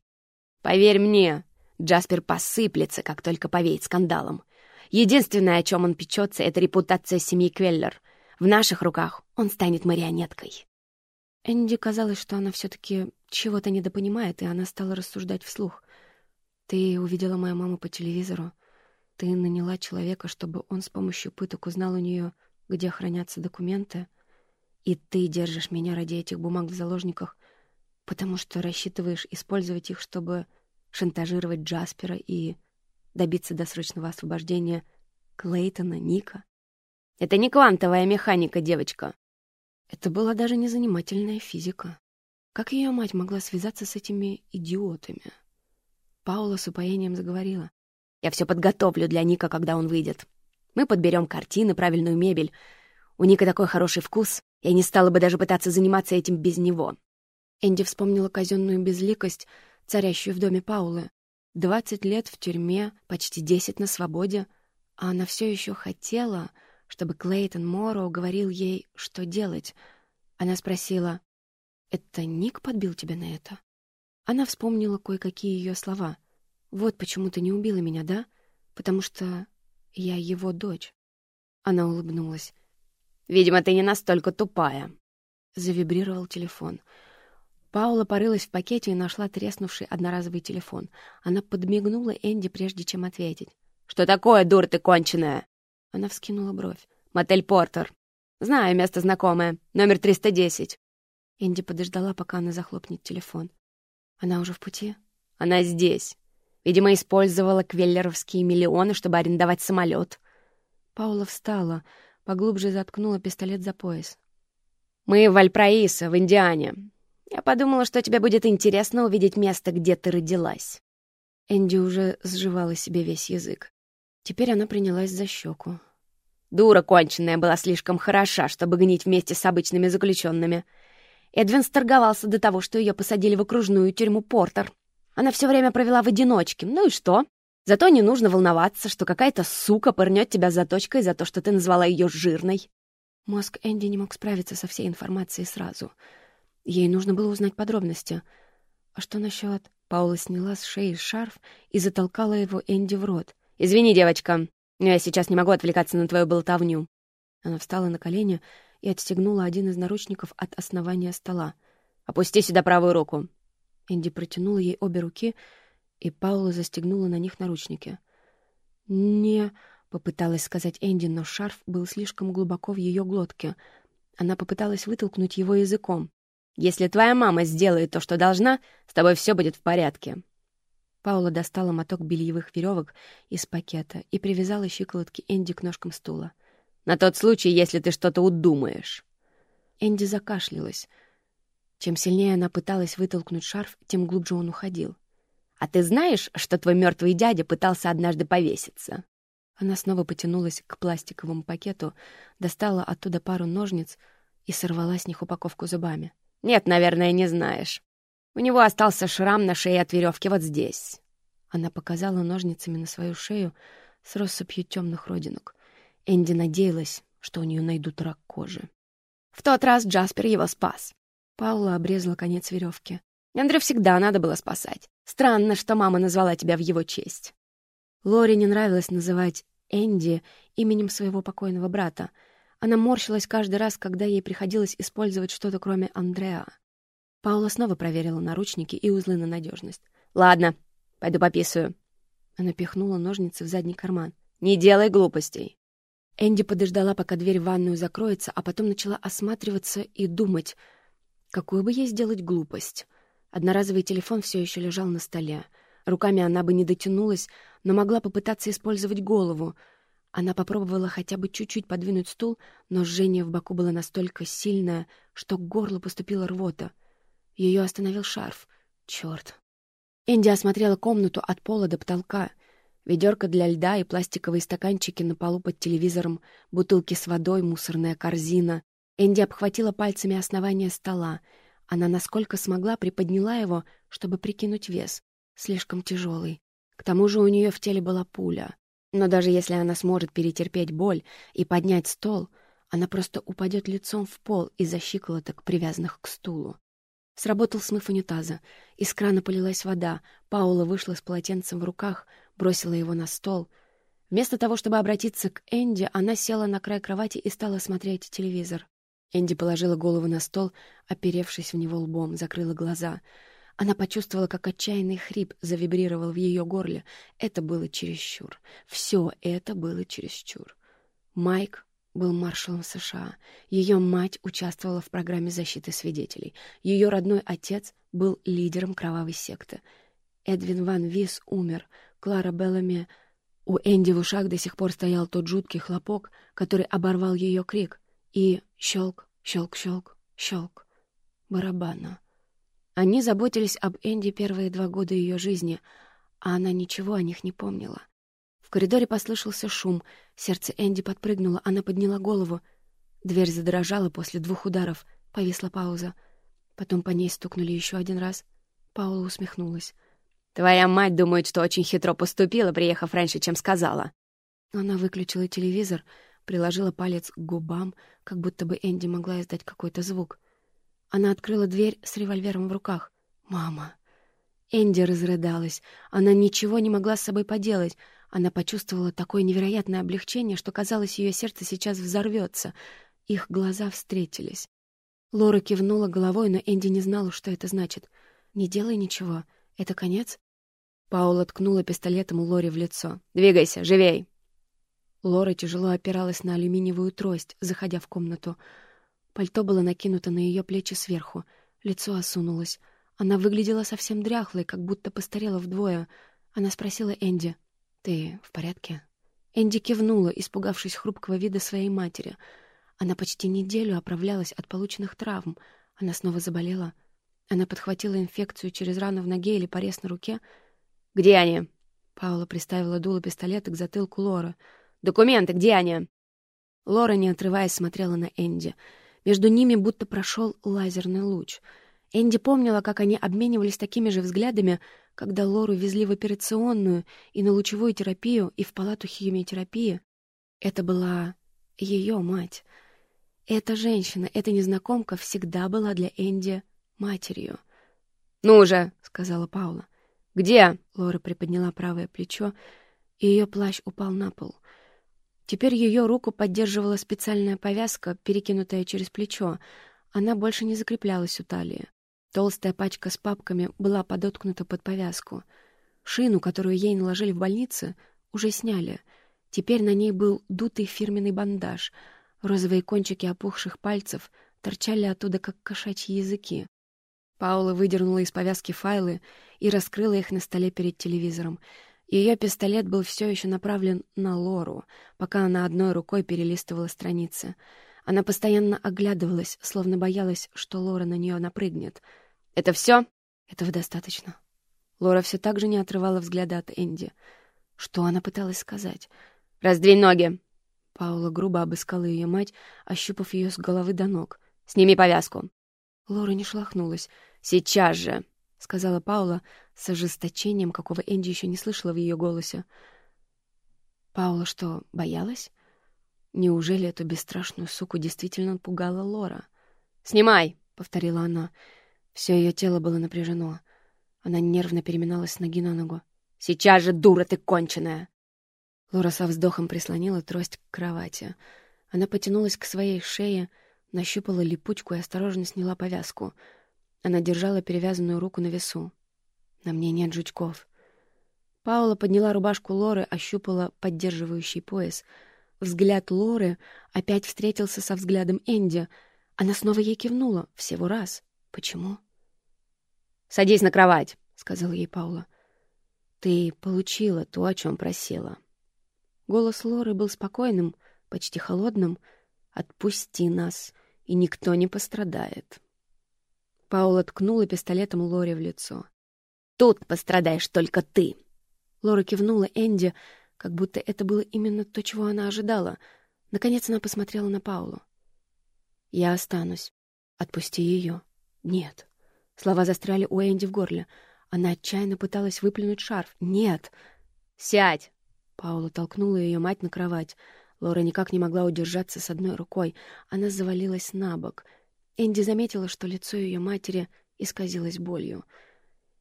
«Поверь мне, Джаспер посыплется, как только повеет скандалом. Единственное, о чем он печется, это репутация семьи Квеллер. В наших руках он станет марионеткой. Энди казалось, что она все-таки чего-то недопонимает, и она стала рассуждать вслух. «Ты увидела мою маму по телевизору. Ты наняла человека, чтобы он с помощью пыток узнал у нее, где хранятся документы. И ты держишь меня ради этих бумаг в заложниках, потому что рассчитываешь использовать их, чтобы шантажировать Джаспера и добиться досрочного освобождения Клейтона, Ника. Это не квантовая механика, девочка. Это была даже не занимательная физика. Как ее мать могла связаться с этими идиотами? Паула с упоением заговорила. «Я все подготовлю для Ника, когда он выйдет. Мы подберем картины, правильную мебель. У Ника такой хороший вкус, я не стала бы даже пытаться заниматься этим без него». Энди вспомнила казенную безликость, царящую в доме Паулы. Двадцать лет в тюрьме, почти десять на свободе, а она все еще хотела, чтобы Клейтон Морроу говорил ей, что делать. Она спросила, «Это Ник подбил тебя на это?» Она вспомнила кое-какие ее слова. «Вот почему ты не убила меня, да? Потому что я его дочь». Она улыбнулась. «Видимо, ты не настолько тупая». Завибрировал телефон. Паула порылась в пакете и нашла треснувший одноразовый телефон. Она подмигнула Энди, прежде чем ответить. «Что такое, дур ты конченая?» Она вскинула бровь. «Мотель Портер. Знаю, место знакомое. Номер 310». Энди подождала, пока она захлопнет телефон. «Она уже в пути?» «Она здесь. Видимо, использовала квеллеровские миллионы, чтобы арендовать самолет. Паула встала, поглубже заткнула пистолет за пояс. «Мы в Вальпраиса, в Индиане. Я подумала, что тебе будет интересно увидеть место, где ты родилась». Энди уже сживала себе весь язык. Теперь она принялась за щеку. Дура конченная была слишком хороша, чтобы гнить вместе с обычными заключенными. Эдвин сторговался до того, что ее посадили в окружную тюрьму Портер. Она все время провела в одиночке. Ну и что? Зато не нужно волноваться, что какая-то сука пырнет тебя заточкой за то, что ты назвала ее жирной. Мозг Энди не мог справиться со всей информацией сразу — Ей нужно было узнать подробности. А что насчет... Паула сняла с шеи шарф и затолкала его Энди в рот. «Извини, девочка, но я сейчас не могу отвлекаться на твою болтовню». Она встала на колени и отстегнула один из наручников от основания стола. «Опусти сюда правую руку». Энди протянула ей обе руки, и Паула застегнула на них наручники. «Не...» — попыталась сказать Энди, но шарф был слишком глубоко в ее глотке. Она попыталась вытолкнуть его языком. Если твоя мама сделает то, что должна, с тобой все будет в порядке». Паула достала моток бельевых веревок из пакета и привязала щиколотки Энди к ножкам стула. «На тот случай, если ты что-то удумаешь». Энди закашлялась. Чем сильнее она пыталась вытолкнуть шарф, тем глубже он уходил. «А ты знаешь, что твой мертвый дядя пытался однажды повеситься?» Она снова потянулась к пластиковому пакету, достала оттуда пару ножниц и сорвала с них упаковку зубами. «Нет, наверное, не знаешь. У него остался шрам на шее от веревки вот здесь». Она показала ножницами на свою шею с россыпью темных родинок. Энди надеялась, что у нее найдут рак кожи. В тот раз Джаспер его спас. Паула обрезала конец веревки. Эндрю всегда надо было спасать. Странно, что мама назвала тебя в его честь. Лори не нравилось называть Энди именем своего покойного брата. Она морщилась каждый раз, когда ей приходилось использовать что-то кроме Андреа. Паула снова проверила наручники и узлы на надежность. «Ладно, пойду пописаю». Она пихнула ножницы в задний карман. «Не делай глупостей». Энди подождала, пока дверь в ванную закроется, а потом начала осматриваться и думать, какую бы ей сделать глупость. Одноразовый телефон все еще лежал на столе. Руками она бы не дотянулась, но могла попытаться использовать голову. Она попробовала хотя бы чуть-чуть подвинуть стул, но жжение в боку было настолько сильное, что к горлу поступила рвота. Ее остановил шарф. Черт! Энди осмотрела комнату от пола до потолка. Ведерко для льда и пластиковые стаканчики на полу под телевизором, бутылки с водой, мусорная корзина. Энди обхватила пальцами основание стола. Она, насколько смогла, приподняла его, чтобы прикинуть вес. Слишком тяжелый. К тому же у нее в теле была пуля. Но даже если она сможет перетерпеть боль и поднять стол, она просто упадет лицом в пол из-за щиколоток, привязанных к стулу. Сработал смыв унитаза. Из крана полилась вода. Паула вышла с полотенцем в руках, бросила его на стол. Вместо того, чтобы обратиться к Энди, она села на край кровати и стала смотреть телевизор. Энди положила голову на стол, оперевшись в него лбом, закрыла глаза. Она почувствовала, как отчаянный хрип завибрировал в ее горле. Это было чересчур. Все это было чересчур. Майк был маршалом США. Ее мать участвовала в программе защиты свидетелей. Ее родной отец был лидером кровавой секты. Эдвин Ван Вис умер. Клара Беллами... У Энди в ушах до сих пор стоял тот жуткий хлопок, который оборвал ее крик. И щелк, щелк, щелк, щелк. Барабана. Они заботились об Энди первые два года ее жизни, а она ничего о них не помнила коридоре послышался шум. Сердце Энди подпрыгнуло, она подняла голову. Дверь задрожала после двух ударов. Повисла пауза. Потом по ней стукнули еще один раз. Паула усмехнулась. «Твоя мать думает, что очень хитро поступила, приехав раньше, чем сказала». Она выключила телевизор, приложила палец к губам, как будто бы Энди могла издать какой-то звук. Она открыла дверь с револьвером в руках. «Мама!» Энди разрыдалась. Она ничего не могла с собой поделать. Она почувствовала такое невероятное облегчение, что, казалось, ее сердце сейчас взорвется. Их глаза встретились. Лора кивнула головой, но Энди не знала, что это значит. «Не делай ничего. Это конец?» Паула ткнула пистолетом Лоре в лицо. «Двигайся, живей!» Лора тяжело опиралась на алюминиевую трость, заходя в комнату. Пальто было накинуто на ее плечи сверху. Лицо осунулось. Она выглядела совсем дряхлой, как будто постарела вдвое. Она спросила Энди. «Ты в порядке?» Энди кивнула, испугавшись хрупкого вида своей матери. Она почти неделю оправлялась от полученных травм. Она снова заболела. Она подхватила инфекцию через рану в ноге или порез на руке. «Где они?» Паула приставила дуло пистолета к затылку Лора. «Документы, где они?» Лора, не отрываясь, смотрела на Энди. Между ними будто прошел лазерный луч — Энди помнила, как они обменивались такими же взглядами, когда Лору везли в операционную и на лучевую терапию, и в палату химиотерапии. Это была ее мать. Эта женщина, эта незнакомка всегда была для Энди матерью. «Ну же!» — сказала Паула. «Где?» — Лора приподняла правое плечо, и ее плащ упал на пол. Теперь ее руку поддерживала специальная повязка, перекинутая через плечо. Она больше не закреплялась у талии. Толстая пачка с папками была подоткнута под повязку. Шину, которую ей наложили в больнице, уже сняли. Теперь на ней был дутый фирменный бандаж. Розовые кончики опухших пальцев торчали оттуда, как кошачьи языки. Паула выдернула из повязки файлы и раскрыла их на столе перед телевизором. Ее пистолет был все еще направлен на Лору, пока она одной рукой перелистывала страницы. Она постоянно оглядывалась, словно боялась, что Лора на нее напрыгнет — «Это все?» «Этого достаточно». Лора все так же не отрывала взгляда от Энди. Что она пыталась сказать? «Раздвинь ноги!» Паула грубо обыскала ее мать, ощупав ее с головы до ног. «Сними повязку!» Лора не шлахнулась. «Сейчас же!» — сказала Паула с ожесточением, какого Энди еще не слышала в ее голосе. Паула что, боялась? Неужели эту бесстрашную суку действительно пугала Лора? «Снимай!» — повторила она. Все ее тело было напряжено. Она нервно переминалась с ноги на ногу. «Сейчас же, дура ты конченая!» Лора со вздохом прислонила трость к кровати. Она потянулась к своей шее, нащупала липучку и осторожно сняла повязку. Она держала перевязанную руку на весу. «На мне нет жучков». Паула подняла рубашку Лоры, ощупала поддерживающий пояс. Взгляд Лоры опять встретился со взглядом Энди. Она снова ей кивнула. Всего раз. Почему? «Садись на кровать», — сказала ей Паула. «Ты получила то, о чем просила». Голос Лоры был спокойным, почти холодным. «Отпусти нас, и никто не пострадает». Паула ткнула пистолетом Лоре в лицо. «Тут пострадаешь только ты!» Лора кивнула Энди, как будто это было именно то, чего она ожидала. Наконец она посмотрела на Паулу. «Я останусь. Отпусти ее». «Нет». Слова застряли у Энди в горле. Она отчаянно пыталась выплюнуть шарф. «Нет». «Сядь!» Паула толкнула ее мать на кровать. Лора никак не могла удержаться с одной рукой. Она завалилась на бок. Энди заметила, что лицо ее матери исказилось болью.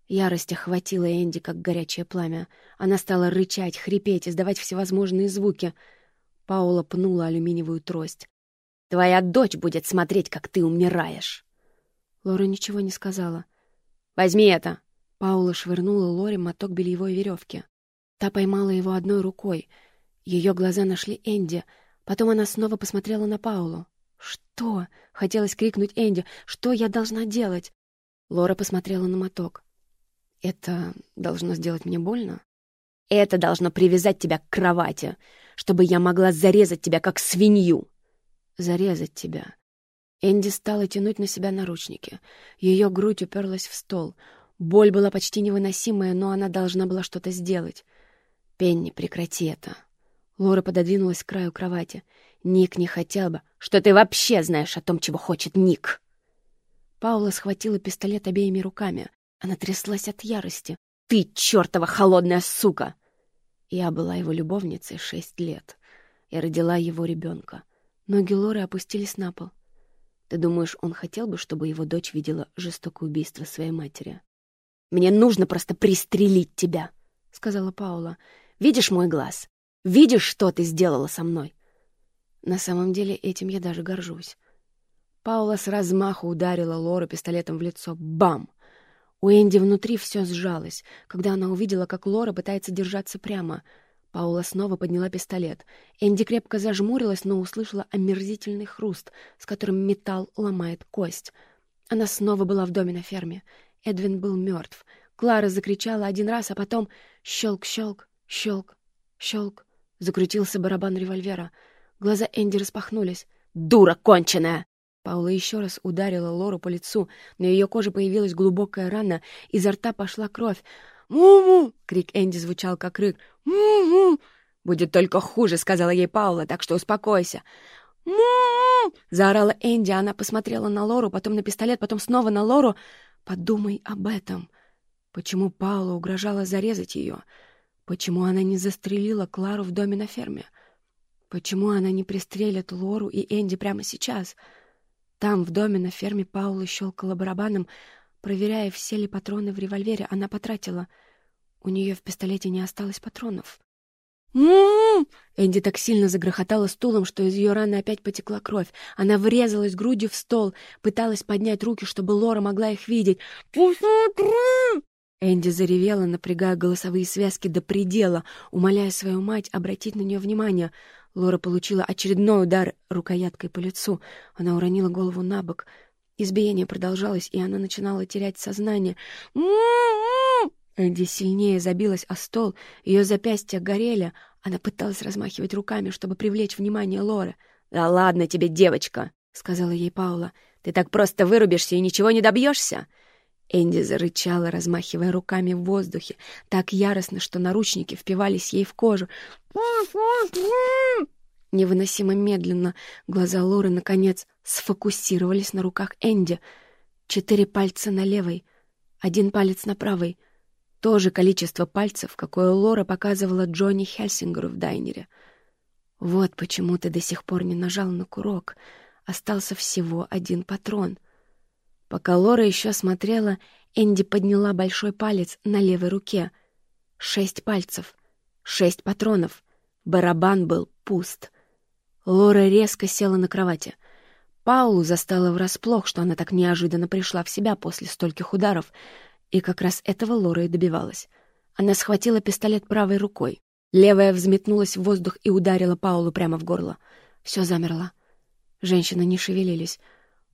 Ярость охватила Энди, как горячее пламя. Она стала рычать, хрипеть, издавать всевозможные звуки. Паула пнула алюминиевую трость. «Твоя дочь будет смотреть, как ты умираешь!» Лора ничего не сказала. «Возьми это!» Паула швырнула Лоре моток бельевой веревки. Та поймала его одной рукой. Ее глаза нашли Энди. Потом она снова посмотрела на Паулу. «Что?» — хотелось крикнуть Энди. «Что я должна делать?» Лора посмотрела на моток. Это должно сделать мне больно? Это должно привязать тебя к кровати, чтобы я могла зарезать тебя, как свинью. Зарезать тебя. Энди стала тянуть на себя наручники. Ее грудь уперлась в стол. Боль была почти невыносимая, но она должна была что-то сделать. «Пенни, прекрати это!» Лора пододвинулась к краю кровати. «Ник не хотел бы...» «Что ты вообще знаешь о том, чего хочет Ник?» Паула схватила пистолет обеими руками. Она тряслась от ярости. «Ты чертова холодная сука!» Я была его любовницей шесть лет. Я родила его ребенка. Ноги Лоры опустились на пол. Ты думаешь, он хотел бы, чтобы его дочь видела жестокое убийство своей матери? «Мне нужно просто пристрелить тебя», — сказала Паула. «Видишь мой глаз? Видишь, что ты сделала со мной?» На самом деле этим я даже горжусь. Паула с размаху ударила Лору пистолетом в лицо. Бам! У Энди внутри все сжалось, когда она увидела, как Лора пытается держаться прямо. Паула снова подняла пистолет. Энди крепко зажмурилась, но услышала омерзительный хруст, с которым металл ломает кость. Она снова была в доме на ферме. Эдвин был мертв. Клара закричала один раз, а потом щелк-щелк, щелк, щелк. Закрутился барабан револьвера. Глаза Энди распахнулись. «Дура конченая!» Паула еще раз ударила Лору по лицу. На ее коже появилась глубокая рана, изо рта пошла кровь. «Му-му!» — крик Энди звучал как рык. «Му-му!» «Будет только хуже», — сказала ей Паула, так что успокойся. «Му-му!» — заорала Энди. Она посмотрела на Лору, потом на пистолет, потом снова на Лору. «Подумай об этом. Почему Паула угрожала зарезать ее? Почему она не застрелила Клару в доме на ферме? Почему она не пристрелит Лору и Энди прямо сейчас?» Там, в доме на ферме, Паула щелкала барабаном, проверяя, все ли патроны в револьвере она потратила. У нее в пистолете не осталось патронов. м Энди так сильно загрохотала стулом, что из ее раны опять потекла кровь. Она врезалась грудью в стол, пыталась поднять руки, чтобы Лора могла их видеть. «Посмотри!» Энди заревела, напрягая голосовые связки до предела, умоляя свою мать обратить на нее внимание — Лора получила очередной удар рукояткой по лицу. Она уронила голову на бок. Избиение продолжалось, и она начинала терять сознание. Энди сильнее забилась о стол, ее запястья горели. Она пыталась размахивать руками, чтобы привлечь внимание Лоры. «Да ладно тебе, девочка!» — сказала ей Паула. «Ты так просто вырубишься и ничего не добьешься!» Энди зарычала, размахивая руками в воздухе, так яростно, что наручники впивались ей в кожу. Невыносимо медленно глаза Лоры, наконец, сфокусировались на руках Энди. Четыре пальца на левой, один палец на правой. То же количество пальцев, какое Лора показывала Джонни Хельсингеру в дайнере. Вот почему ты до сих пор не нажал на курок. Остался всего один патрон — Пока Лора еще смотрела, Энди подняла большой палец на левой руке. Шесть пальцев, шесть патронов. Барабан был пуст. Лора резко села на кровати. Паулу застала врасплох, что она так неожиданно пришла в себя после стольких ударов, и как раз этого Лора и добивалась. Она схватила пистолет правой рукой. Левая взметнулась в воздух и ударила Паулу прямо в горло. Все замерло. Женщины не шевелились.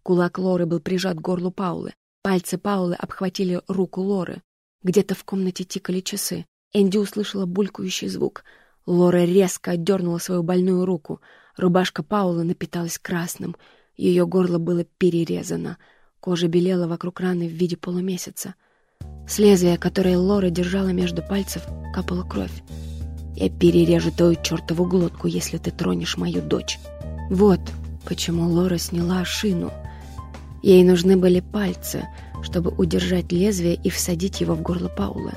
Кулак Лоры был прижат к горлу Паулы. Пальцы Паулы обхватили руку Лоры. Где-то в комнате тикали часы. Энди услышала булькающий звук. Лора резко отдернула свою больную руку. Рубашка Паулы напиталась красным. Ее горло было перерезано. Кожа белела вокруг раны в виде полумесяца. С лезвия, которое Лора держала между пальцев, капала кровь. «Я перережу твою чертову глотку, если ты тронешь мою дочь». Вот почему Лора сняла шину — Ей нужны были пальцы, чтобы удержать лезвие и всадить его в горло Паулы.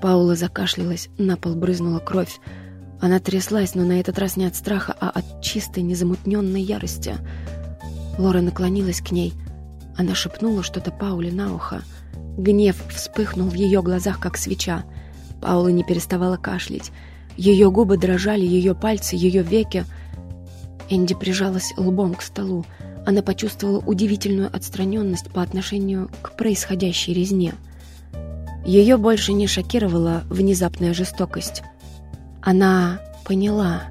Паула закашлялась, на пол брызнула кровь. Она тряслась, но на этот раз не от страха, а от чистой, незамутненной ярости. Лора наклонилась к ней. Она шепнула что-то Пауле на ухо. Гнев вспыхнул в ее глазах, как свеча. Паула не переставала кашлять. Ее губы дрожали, ее пальцы, ее веки. Энди прижалась лбом к столу. Она почувствовала удивительную отстраненность по отношению к происходящей резне. Ее больше не шокировала внезапная жестокость. Она поняла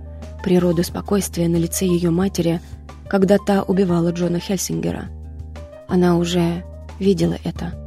природу спокойствия на лице ее матери, когда та убивала Джона Хельсингера. Она уже видела это.